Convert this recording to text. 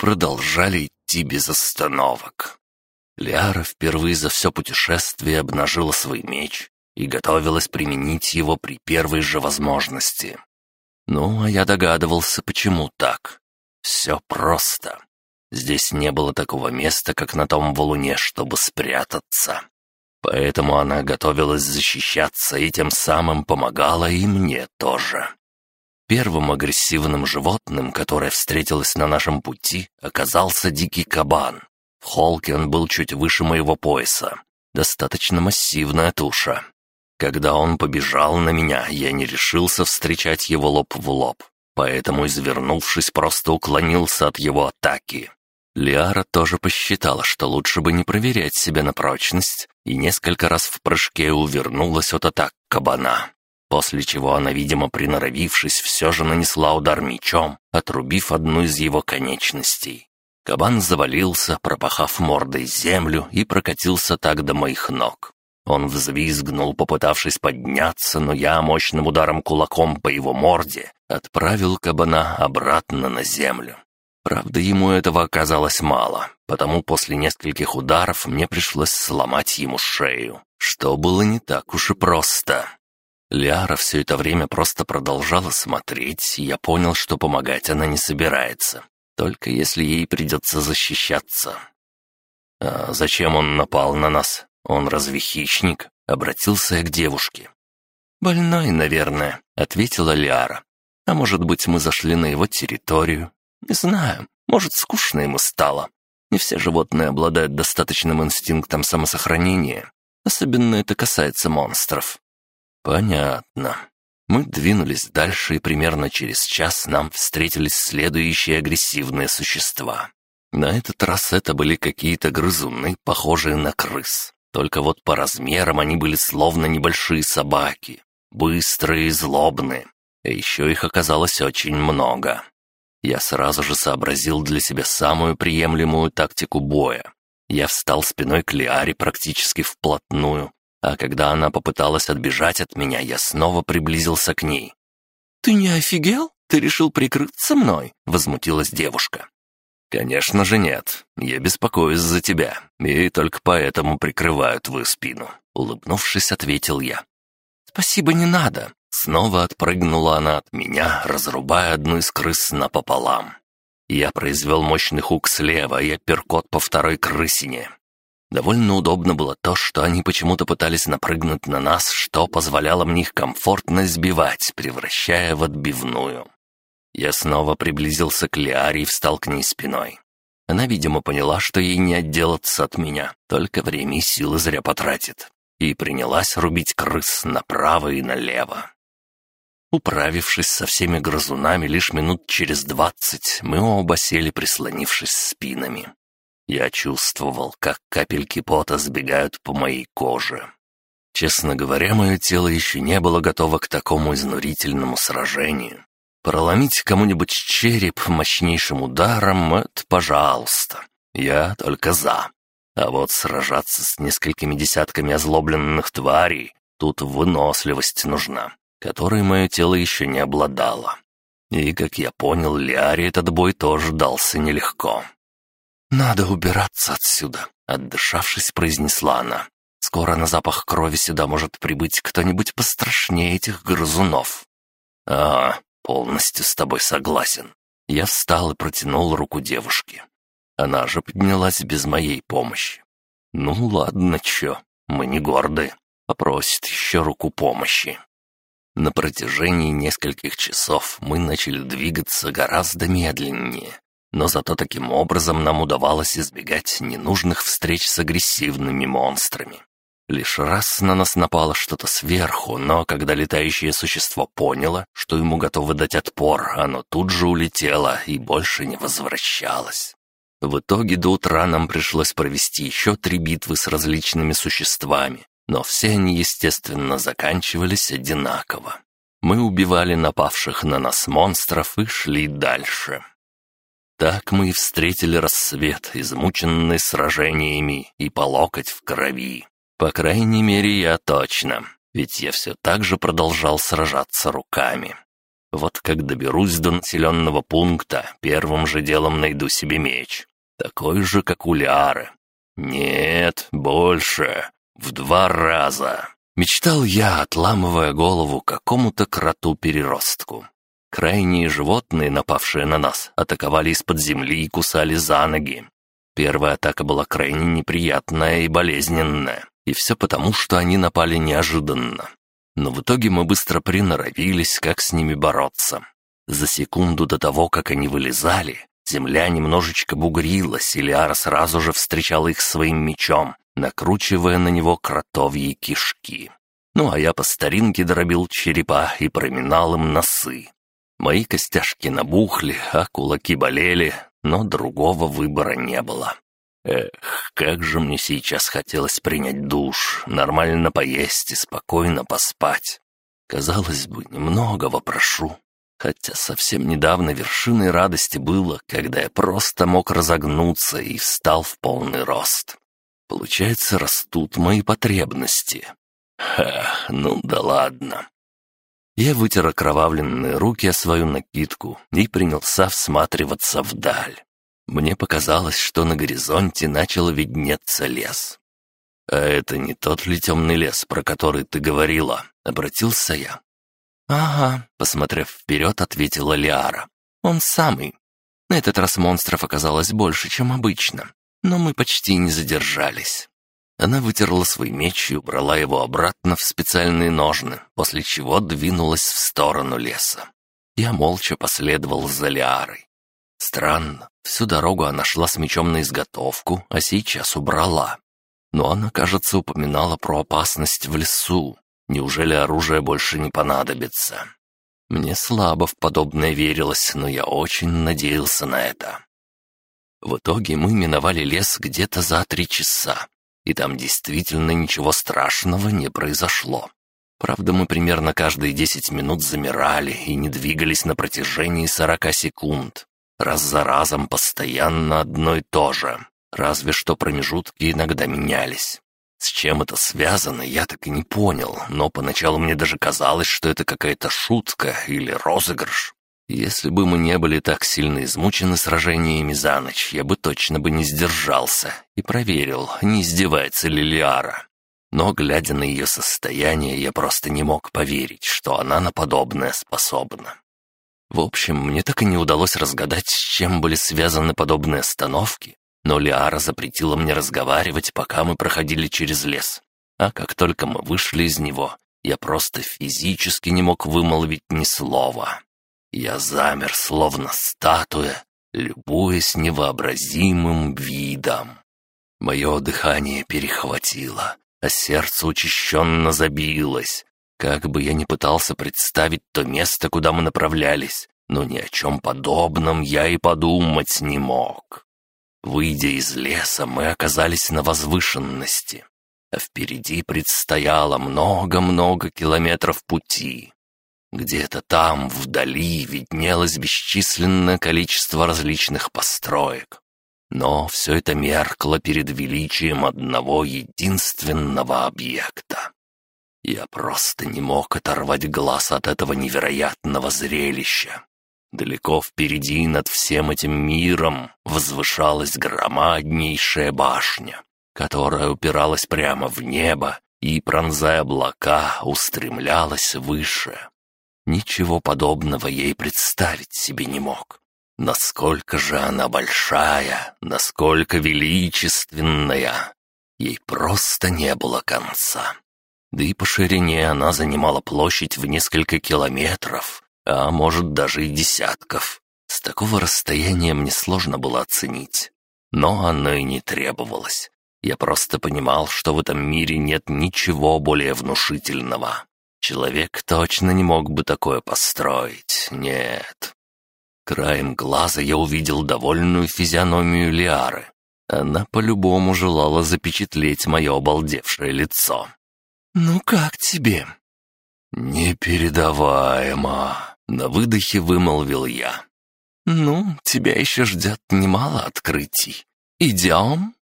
продолжали идти без остановок. Лиара впервые за все путешествие обнажила свой меч и готовилась применить его при первой же возможности. Ну, а я догадывался, почему так. Все просто. Здесь не было такого места, как на том валуне, чтобы спрятаться. Поэтому она готовилась защищаться и тем самым помогала и мне тоже. Первым агрессивным животным, которое встретилось на нашем пути, оказался дикий кабан. В холке он был чуть выше моего пояса. Достаточно массивная туша. Когда он побежал на меня, я не решился встречать его лоб в лоб, поэтому, извернувшись, просто уклонился от его атаки. Лиара тоже посчитала, что лучше бы не проверять себя на прочность, и несколько раз в прыжке увернулась от атак кабана. После чего она, видимо, приноровившись, все же нанесла удар мечом, отрубив одну из его конечностей. Кабан завалился, пропахав мордой землю, и прокатился так до моих ног. Он взвизгнул, попытавшись подняться, но я мощным ударом кулаком по его морде отправил кабана обратно на землю. Правда, ему этого оказалось мало, потому после нескольких ударов мне пришлось сломать ему шею, что было не так уж и просто. Лиара все это время просто продолжала смотреть, и я понял, что помогать она не собирается, только если ей придется защищаться. «А зачем он напал на нас? Он разве хищник?» — обратился я к девушке. «Больной, наверное», — ответила Лиара. «А может быть, мы зашли на его территорию, не знаю, может, скучно ему стало. Не все животные обладают достаточным инстинктом самосохранения. Особенно это касается монстров. Понятно. Мы двинулись дальше, и примерно через час нам встретились следующие агрессивные существа. На этот раз это были какие-то грызуны, похожие на крыс. Только вот по размерам они были словно небольшие собаки. Быстрые и злобные. А еще их оказалось очень много. Я сразу же сообразил для себя самую приемлемую тактику боя. Я встал спиной к Лиаре практически вплотную, а когда она попыталась отбежать от меня, я снова приблизился к ней. «Ты не офигел? Ты решил прикрыться мной?» — возмутилась девушка. «Конечно же нет. Я беспокоюсь за тебя, и только поэтому прикрываю твою спину», — улыбнувшись, ответил я. «Спасибо, не надо. Снова отпрыгнула она от меня, разрубая одну из крыс напополам. Я произвел мощный хук слева и апперкот по второй крысине. Довольно удобно было то, что они почему-то пытались напрыгнуть на нас, что позволяло мне их комфортно сбивать, превращая в отбивную. Я снова приблизился к Лиаре и встал к ней спиной. Она, видимо, поняла, что ей не отделаться от меня, только время и силы зря потратит, и принялась рубить крыс направо и налево. Управившись со всеми грызунами лишь минут через двадцать, мы оба сели, прислонившись спинами. Я чувствовал, как капельки пота сбегают по моей коже. Честно говоря, мое тело еще не было готово к такому изнурительному сражению. Проломить кому-нибудь череп мощнейшим ударом — это пожалуйста. Я только за. А вот сражаться с несколькими десятками озлобленных тварей — тут выносливость нужна которой мое тело еще не обладало. И, как я понял, Лиаре этот бой тоже дался нелегко. «Надо убираться отсюда», — отдышавшись, произнесла она. «Скоро на запах крови сюда может прибыть кто-нибудь пострашнее этих грызунов». «А, полностью с тобой согласен». Я встал и протянул руку девушке. Она же поднялась без моей помощи. «Ну ладно, чё, мы не горды. Попросит еще руку помощи». На протяжении нескольких часов мы начали двигаться гораздо медленнее, но зато таким образом нам удавалось избегать ненужных встреч с агрессивными монстрами. Лишь раз на нас напало что-то сверху, но когда летающее существо поняло, что ему готовы дать отпор, оно тут же улетело и больше не возвращалось. В итоге до утра нам пришлось провести еще три битвы с различными существами, но все они, естественно, заканчивались одинаково. Мы убивали напавших на нас монстров и шли дальше. Так мы и встретили рассвет, измученный сражениями и по локоть в крови. По крайней мере, я точно, ведь я все так же продолжал сражаться руками. Вот как доберусь до населенного пункта, первым же делом найду себе меч. Такой же, как у Ляры. Нет, больше. В два раза. Мечтал я, отламывая голову какому-то кроту-переростку. Крайние животные, напавшие на нас, атаковали из-под земли и кусали за ноги. Первая атака была крайне неприятная и болезненная, и все потому, что они напали неожиданно. Но в итоге мы быстро приноровились, как с ними бороться. За секунду до того, как они вылезали, земля немножечко бугрилась, и Лиара сразу же встречала их своим мечом, накручивая на него кротовьи кишки. Ну а я по старинке дробил черепа и проминал им носы. Мои костяшки набухли, а кулаки болели, но другого выбора не было. Эх, как же мне сейчас хотелось принять душ, нормально поесть и спокойно поспать. Казалось бы, немного вопрошу. Хотя совсем недавно вершиной радости было, когда я просто мог разогнуться и встал в полный рост. Получается, растут мои потребности. Ха, ну да ладно. Я вытер окровавленные руки о свою накидку и принялся всматриваться вдаль. Мне показалось, что на горизонте начал виднеться лес. «А это не тот ли темный лес, про который ты говорила?» — обратился я. «Ага», — посмотрев вперед, ответила Лиара. «Он самый. На этот раз монстров оказалось больше, чем обычно, но мы почти не задержались». Она вытерла свой меч и убрала его обратно в специальные ножны, после чего двинулась в сторону леса. Я молча последовал за Лиарой. Странно, всю дорогу она шла с мечом на изготовку, а сейчас убрала. Но она, кажется, упоминала про опасность в лесу. Неужели оружие больше не понадобится? Мне слабо в подобное верилось, но я очень надеялся на это. В итоге мы миновали лес где-то за три часа, и там действительно ничего страшного не произошло. Правда, мы примерно каждые десять минут замирали и не двигались на протяжении сорока секунд. Раз за разом постоянно одно и то же, разве что промежутки иногда менялись. С чем это связано, я так и не понял, но поначалу мне даже казалось, что это какая-то шутка или розыгрыш. Если бы мы не были так сильно измучены сражениями за ночь, я бы точно бы не сдержался и проверил, не издевается ли Лиара. Но, глядя на ее состояние, я просто не мог поверить, что она на подобное способна. В общем, мне так и не удалось разгадать, с чем были связаны подобные остановки, но Лиара запретила мне разговаривать, пока мы проходили через лес. А как только мы вышли из него, я просто физически не мог вымолвить ни слова. Я замер, словно статуя, любуясь невообразимым видом. Мое дыхание перехватило, а сердце учащенно забилось, как бы я ни пытался представить то место, куда мы направлялись, но ни о чем подобном я и подумать не мог. Выйдя из леса, мы оказались на возвышенности, а впереди предстояло много-много километров пути. Где-то там, вдали, виднелось бесчисленное количество различных построек. Но все это меркло перед величием одного единственного объекта. Я просто не мог оторвать глаз от этого невероятного зрелища. Далеко впереди над всем этим миром возвышалась громаднейшая башня, которая упиралась прямо в небо и, пронзая облака, устремлялась выше. Ничего подобного ей представить себе не мог. Насколько же она большая, насколько величественная. Ей просто не было конца. Да и по ширине она занимала площадь в несколько километров, а может даже и десятков. С такого расстояния мне сложно было оценить. Но оно и не требовалось. Я просто понимал, что в этом мире нет ничего более внушительного. Человек точно не мог бы такое построить, нет. Краем глаза я увидел довольную физиономию Лиары. Она по-любому желала запечатлеть мое обалдевшее лицо. «Ну как тебе?» «Непередаваемо!» — на выдохе вымолвил я. «Ну, тебя еще ждет немало открытий. Идем?»